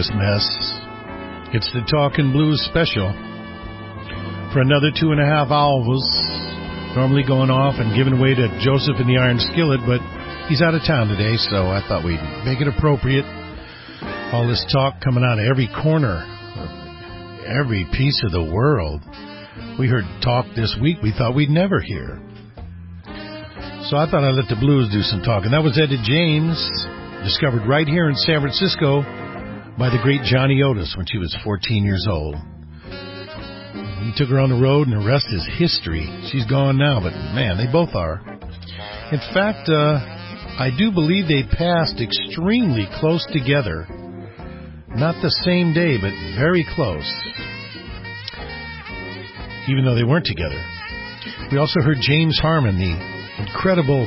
this mess. It's the Talking Blues special for another two and a half hours. Normally going off and giving away to Joseph in the Iron Skillet, but he's out of town today, so I thought we'd make it appropriate. All this talk coming out of every corner, every piece of the world. We heard talk this week we thought we'd never hear. So I thought I'd let the blues do some talking. That was Etta James, discovered right here in San Francisco by the great Johnny Otis when she was 14 years old. He took her on the road, and the rest is history. She's gone now, but man, they both are. In fact, uh, I do believe they passed extremely close together. Not the same day, but very close. Even though they weren't together. We also heard James Harman, the incredible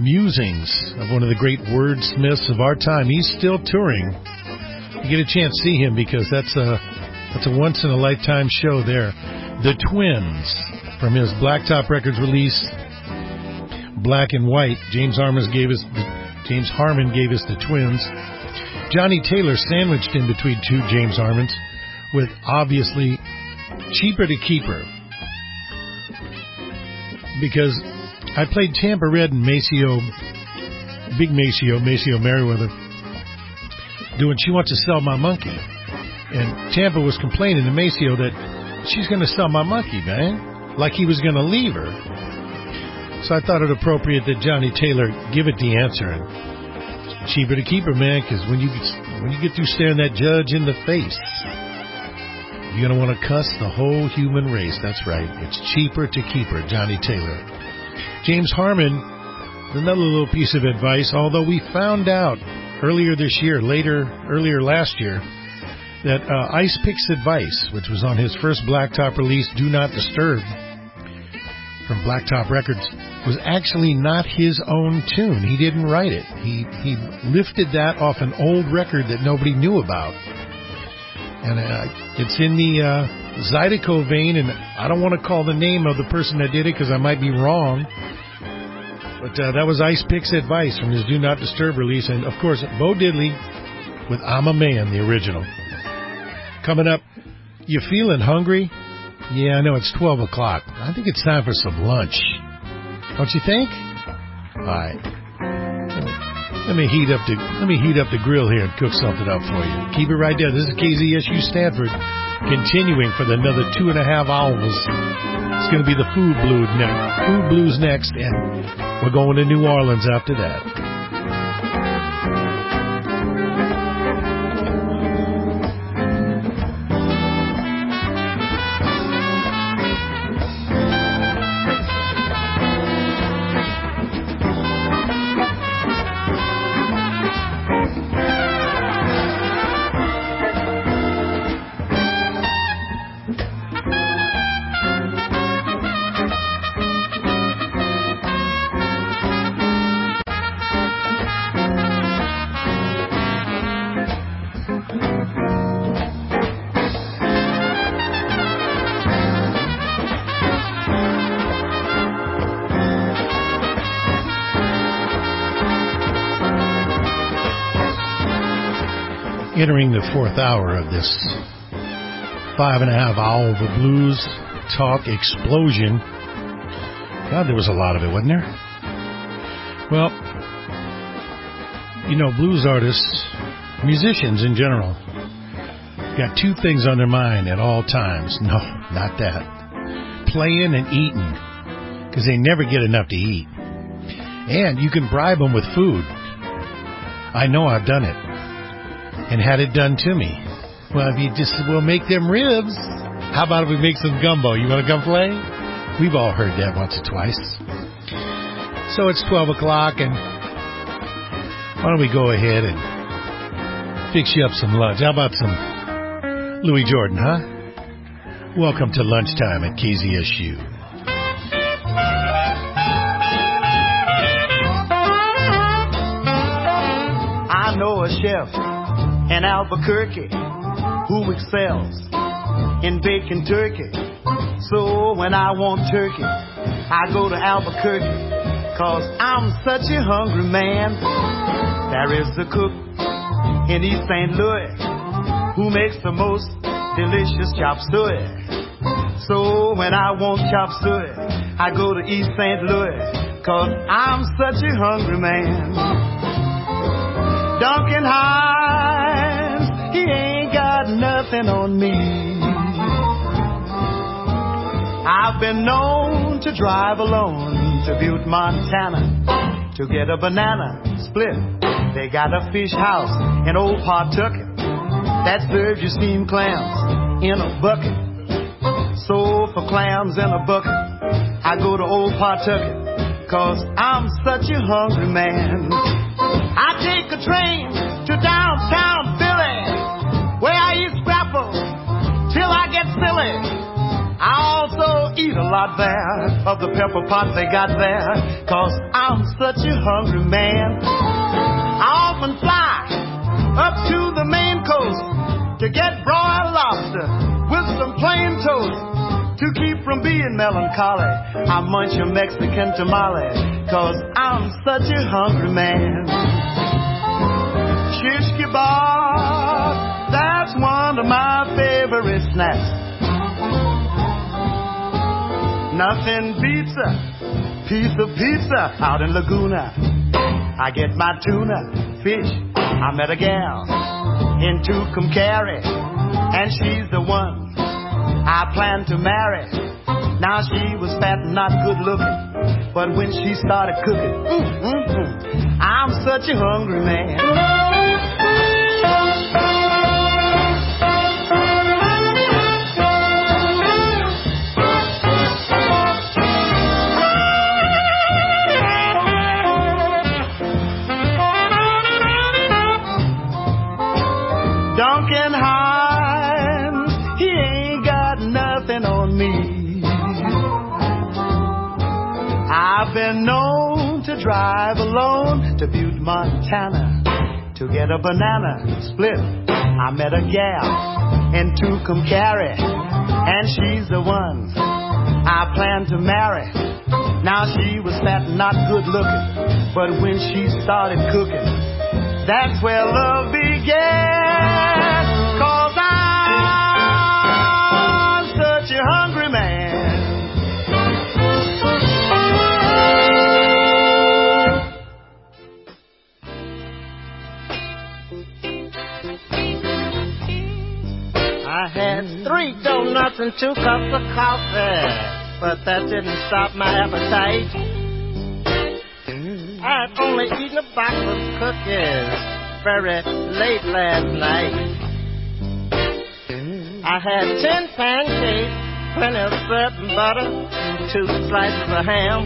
musings of one of the great wordsmiths of our time. He's still touring. You get a chance to see him because that's a that's a once in a lifetime show there. The Twins from his Blacktop Records release, Black and White. James Harman gave us James Harman gave us the Twins. Johnnie Taylor sandwiched in between two James Harmans with obviously cheaper to keeper because I played Tampa Red and Maceo, Big Maceo, Maceo Merriweather, doing She Wants to Sell My Monkey. And Tampa was complaining to Maceo that she's going to sell my monkey, man, like he was going to leave her. So I thought it appropriate that Johnnie Taylor give it the answer. And cheaper to keep her, man, because when you when you get through staring that judge in the face, you're going to want to cuss the whole human race. That's right. It's cheaper to keep her, Johnnie Taylor. James Harman, another little piece of advice, although we found out earlier this year, later, earlier last year, that uh, Ice Picks Advice, which was on his first Blacktop release, Do Not Disturb, from Blacktop Records, was actually not his own tune. He didn't write it. He he lifted that off an old record that nobody knew about and uh, it's in the uh, Zydeco vein. And I don't want to call the name of the person that did it because I might be wrong. But uh, that was Ice Pick's advice from his Do Not Disturb release, and of course Bo Diddley with "I'm a Man," the original. Coming up, you feeling hungry? Yeah, I know it's twelve o'clock. I think it's time for some lunch. Don't you think? All right. Let me heat up the let me heat up the grill here and cook something up for you. Keep it right there. This is KZSU Stanford, continuing for another two and a half hours. It's going to be the food blues next. Food blues next, and we're going to New Orleans after that. Entering the fourth hour of this five and a half hour of blues talk explosion. God, there was a lot of it, wasn't there? Well, you know, blues artists, musicians in general, got two things on their mind at all times. No, not that. Playing and eating, because they never get enough to eat. And you can bribe them with food. I know I've done it and had it done to me. Well, if you just will make them ribs, how about if we make some gumbo? You want to come play? We've all heard that once or twice. So it's 12 o'clock, and why don't we go ahead and fix you up some lunch? How about some Louis Jordan, huh? Welcome to lunchtime at KZSU. I know a chef in Albuquerque who excels in baking turkey. So when I want turkey, I go to Albuquerque, cause I'm such a hungry man. There is a cook in East St. Louis who makes the most delicious chop suey. So when I want chop suey, I go to East St. Louis, cause I'm such a hungry man. Duncan got nothing on me. I've been known to drive alone to Butte, Montana to get a banana split. They got a fish house in Old Pawtucket that serves you steamed clams in a bucket. So for clams in a bucket, I go to Old Pawtucket, cause I'm such a hungry man. I take a train to downtown I get silly. I also eat a lot there of the pepper pot they got there, cause I'm such a hungry man. I often fly up to the Maine coast to get broiled lobster with some plain toast. To keep from being melancholy, I munch a Mexican tamale, cause I'm such a hungry man. Shish kebab, that's one of my favorite snacks. Nothing beats a piece of pizza out in Laguna. I get my tuna, fish. I met a gal in Tucumcari, and she's the one I plan to marry. Now she was fat and not good looking, but when she started cooking, mm, mm, mm, I'm such a hungry man. To get a banana split. I met a gal in Tucumcari, and she's the one I plan to marry. Now she was fat and not good looking, but when she started cooking, that's where love began. Donuts and two cups of coffee, but that didn't stop my appetite. Mm. I'd only eaten a box of cookies very late last night. Mm. I had ten pancakes, plenty of syrup and butter, and two slices of ham,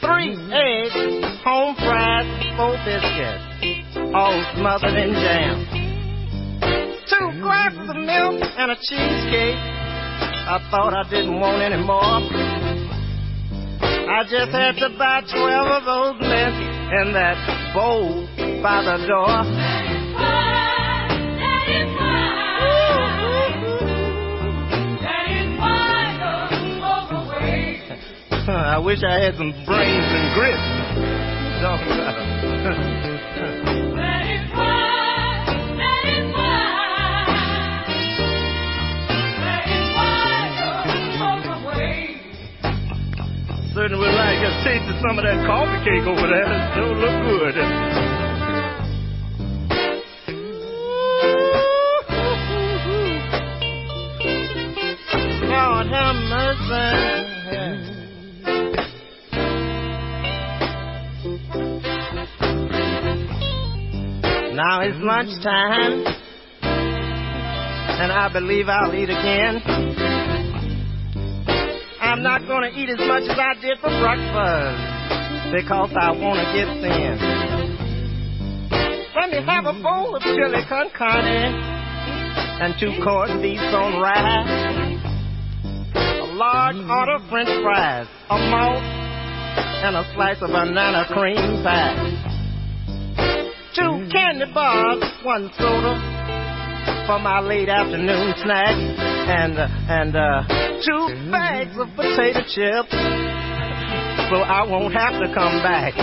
three mm. eggs, home fried, four biscuits, all smothered in jam two glasses of milk and a cheesecake. I thought I didn't want any more. I just had to buy twelve of those mints in that bowl by the door. I wish I had some brains and grit. Certainly would like to taste of some of that coffee cake over there. It sure look good. Lord have mercy. Now it's lunchtime, and I believe I'll eat again. I'm not to eat as much as I did for breakfast because I want to get thin. Let me have a bowl of chili con carne and two corned beefs on rye, a large order of french fries, a malt, and a slice of banana cream pie. Two candy bars, one soda for my late afternoon snack, and uh, and uh, two bags of potato chips, so I won't have to come back.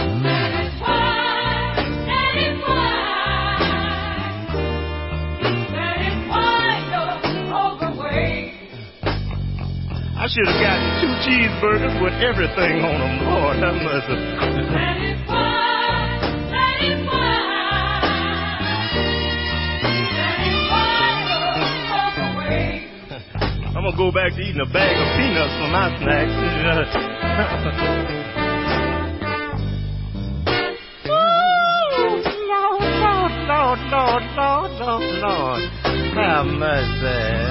I should have gotten two cheeseburgers with everything on them. Lord, have mercy. I'm gonna go back to eating a bag of peanuts for my snacks. Have mercy.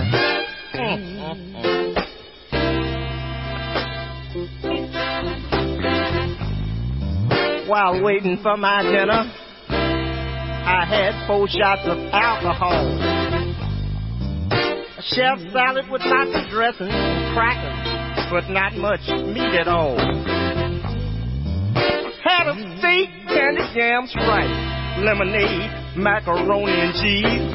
While waiting for my dinner, I had four shots of alcohol. Chef salad with lots of dressing and crackers, but not much meat at all. Had a steak, candy jams, rice, lemonade, macaroni and cheese,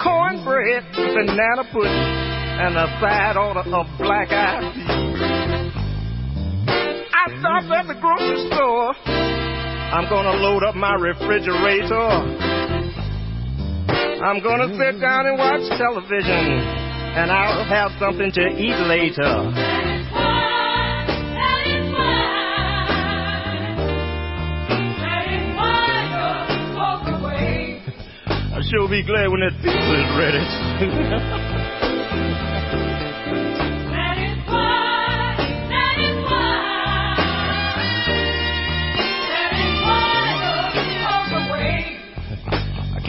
cornbread, banana pudding, and a side order of black-eyed peas. I stopped at the grocery store. I'm gonna load up my refrigerator. I'm gonna sit down and watch television, and I'll have something to eat later. I sure be glad when that pizza is ready.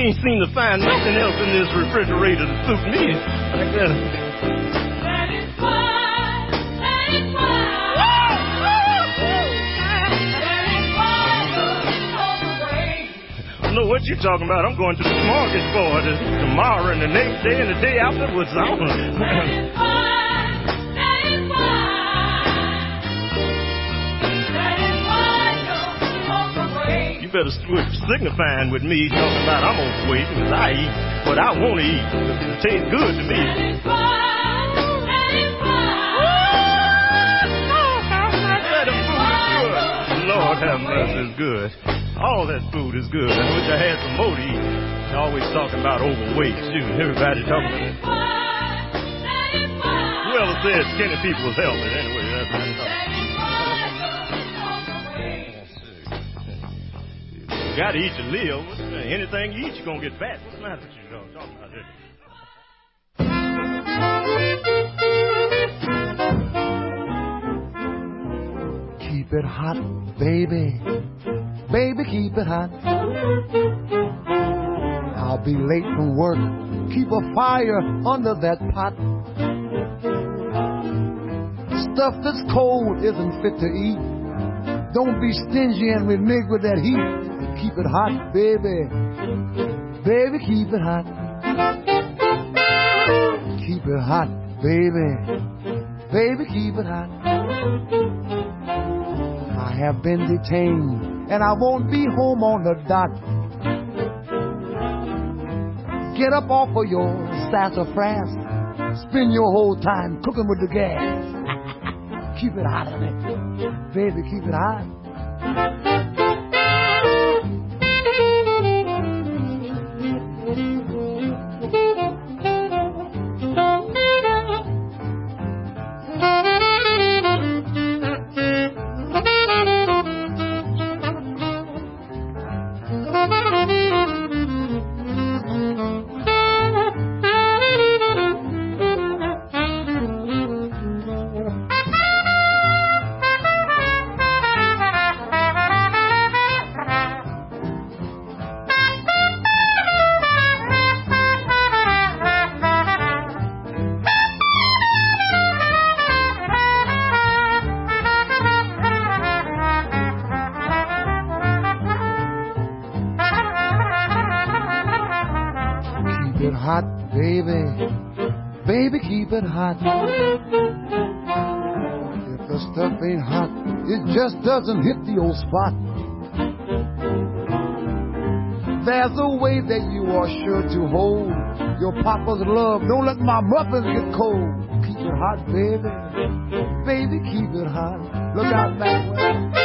can't seem to find nothing else in this refrigerator to suit me. I I know what you're talking about. I'm going to the smorgasbord tomorrow and the next day and the day afterwards. I don't- Better quit signifying with me talking about I'm overweight because I eat what I want to eat. It tastes good to me. Lord have mercy, it's good. All that food is good. I wish I had some more to eat. They're always talking about overweight. Shoot, everybody talking about it. Whoever said skinny people was healthy, anyway, You gotta eat to live. Anything you eat, you're gonna get fat. What's the matter with you? Talking about this? Keep it hot, baby. Baby, keep it hot. I'll be late from work. Keep a fire under that pot. Stuff that's cold isn't fit to eat. Don't be stingy and renege with that heat. Keep it hot, baby. Baby, keep it hot. Keep it hot, baby. Baby, keep it hot. I have been detained and I won't be home on the dot. Get up off of your sassafras. Spend your whole time cooking with the gas. keep it hot, honey. Baby, keep it hot. Baby. Keep it hot. If the stuff ain't hot, it just doesn't hit the old spot. There's a way that you are sure to hold your papa's love. Don't let my muffins get cold. Keep it hot, baby. Baby, keep it hot. Look out that way.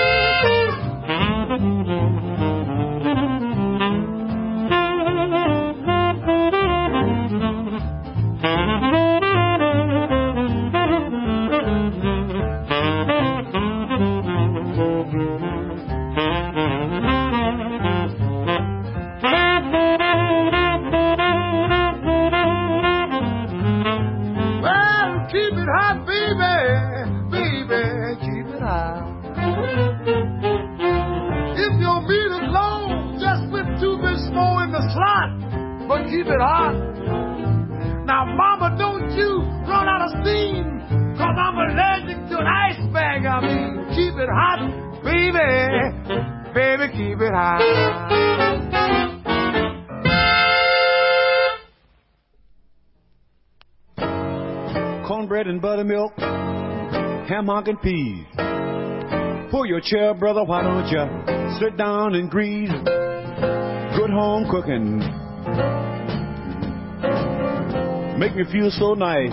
It hot. Now, mama, don't you run out of steam, cause I'm allergic to an ice bag. I mean, keep it hot, baby. Baby, keep it hot. cornbread and buttermilk, ham, hock, and peas. Pull your chair, brother, why don't you sit down and grease? Good home cooking. Make me feel so nice.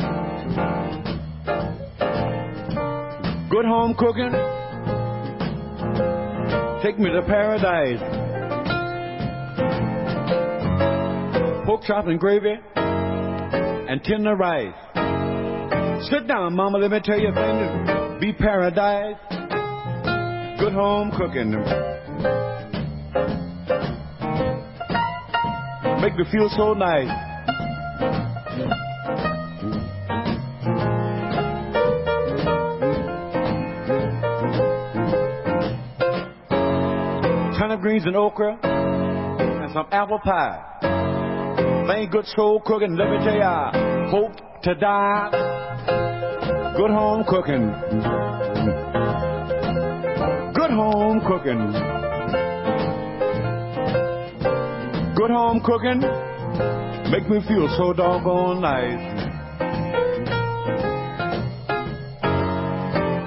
Good home cooking. Take me to paradise. Pork chop and gravy and tender rice. Sit down, mama, let me tell you a things. Be paradise. Good home cooking. Make me feel so nice. Greens and okra and some apple pie. Ain't good soul cooking, let me tell I hope to die. Good home cooking. Good home cooking. Good home cooking. Make me feel so doggone nice.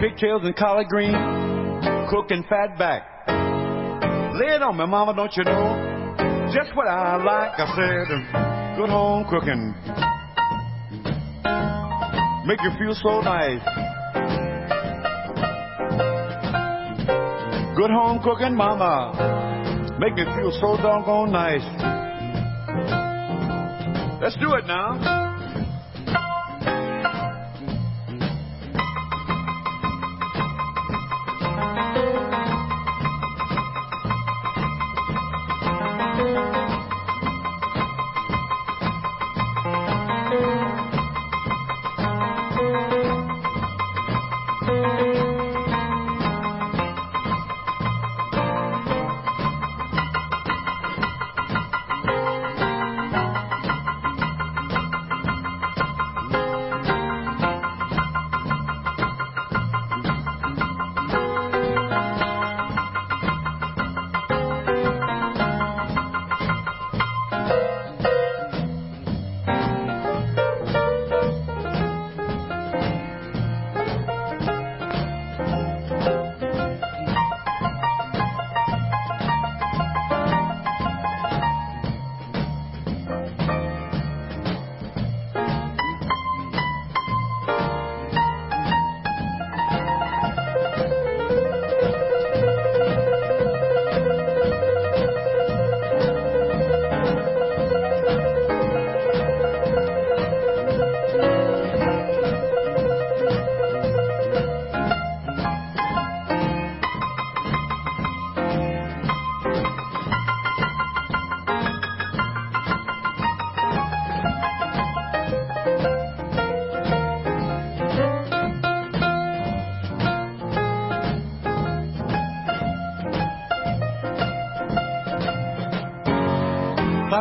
Pigtails and collard greens, cooking fat back. Lay it on me, mama, don't you know? Just what I like, I said. Good home cooking. Make you feel so nice. Good home cooking, mama. Make me feel so doggone nice. Let's do it now.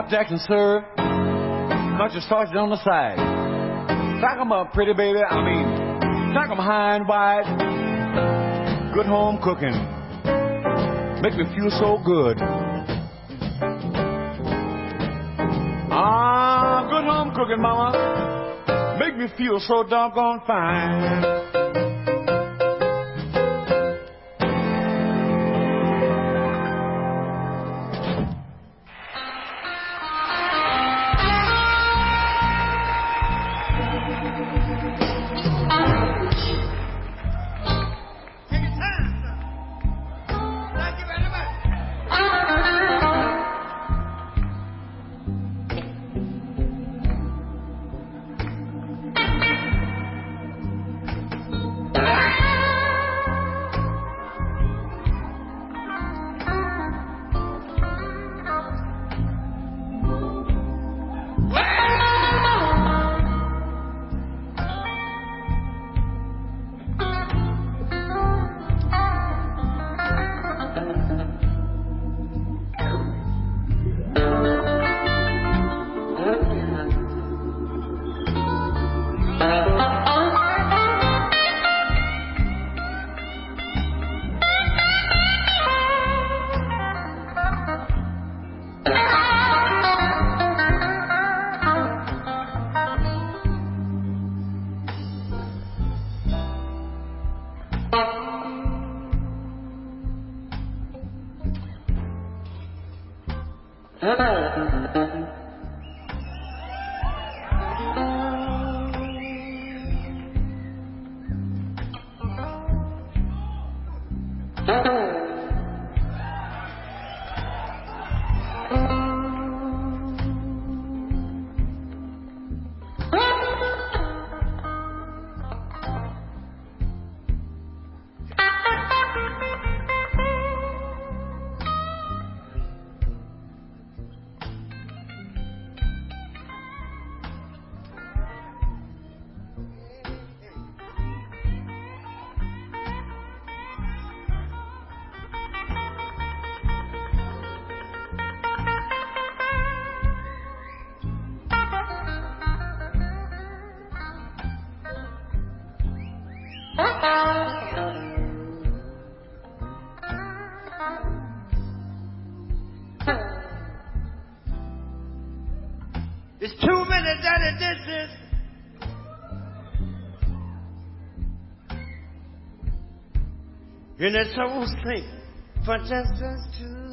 Flapjacks and serve. Bunch of sausage on the side. Stack 'em up, pretty baby. I mean, stack 'em high and wide. Good home cooking. Make me feel so good. Ah, good home cooking, mama. Make me feel so doggone fine. In this whole thing for just us two.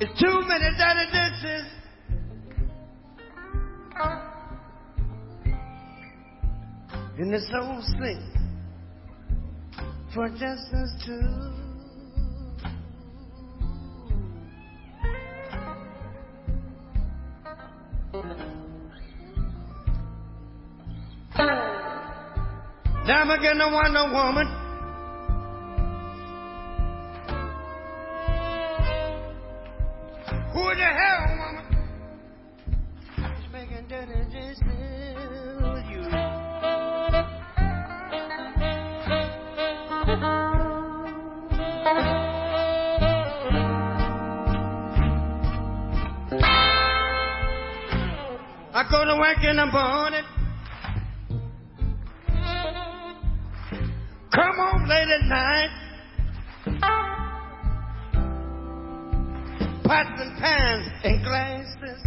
It's too many dirty dishes. This whole thing for just us two. Now I'm again a Wonder Woman. Pots and pans and glasses.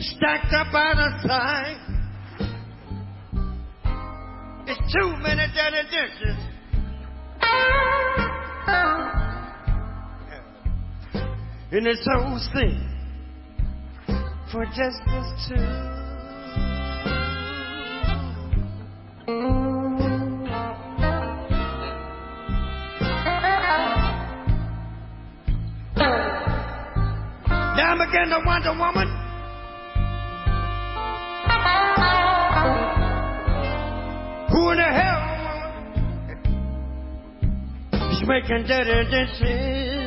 Stacked up out of sight. It's too many dirty dishes. In this whole thing for just us two. I'm to Wonder Woman. Who in the hell is making dirty dishes?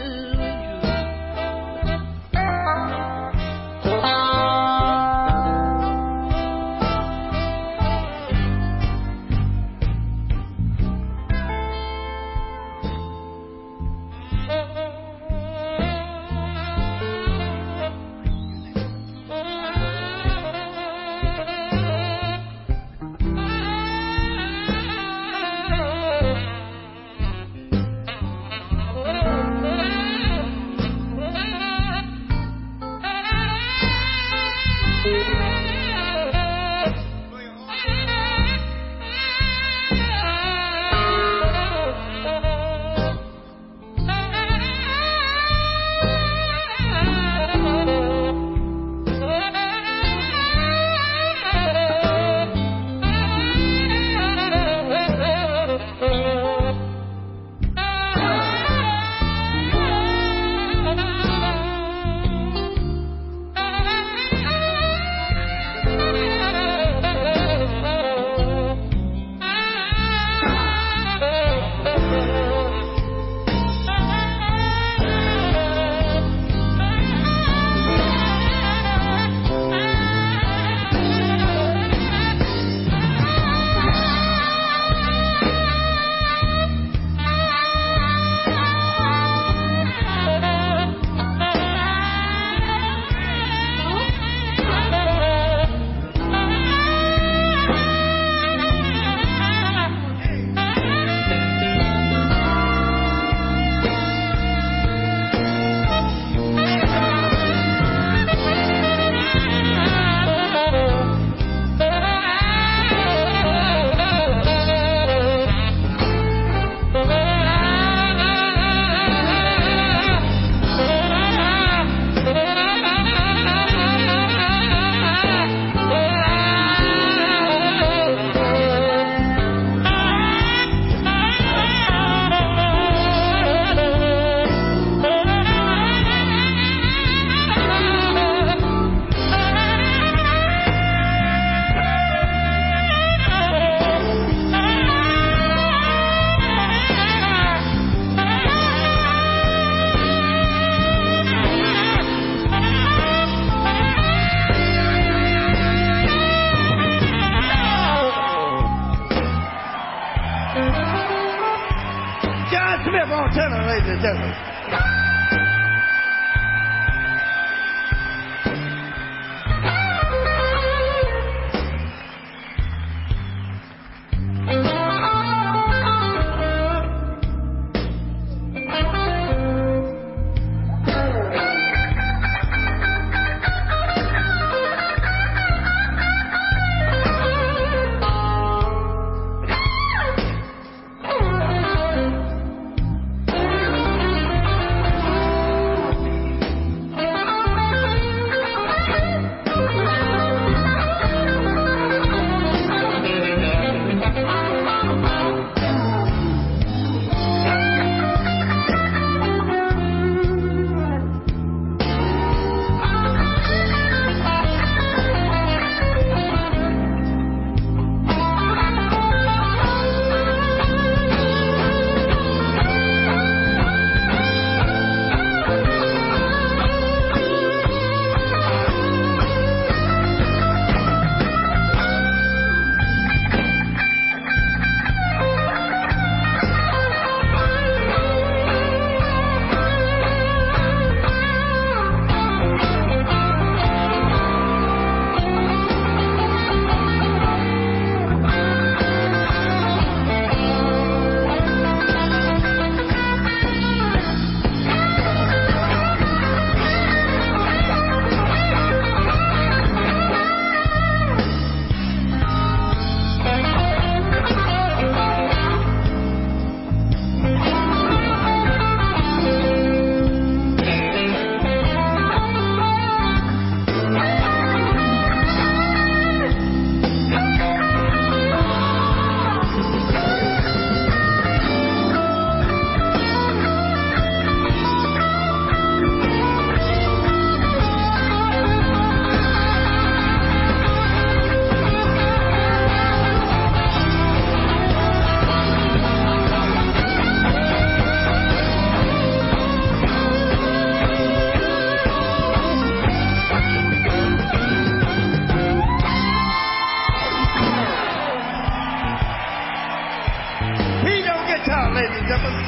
And gentlemen.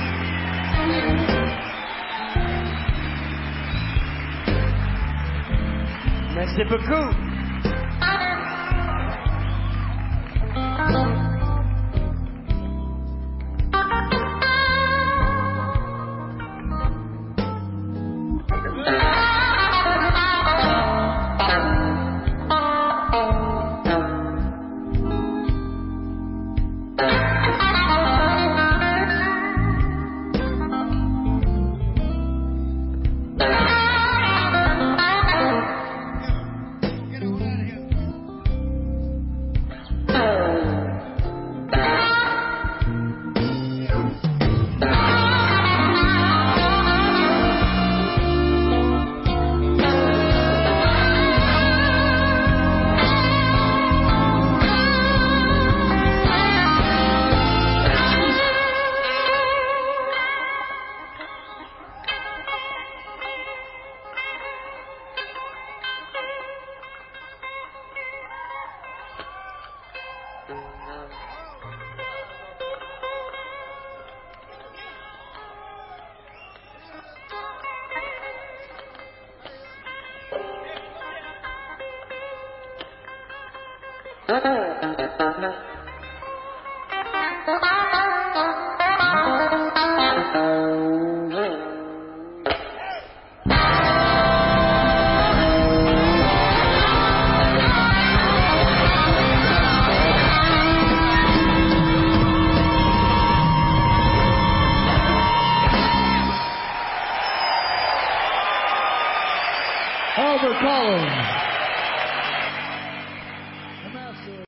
Merci beaucoup.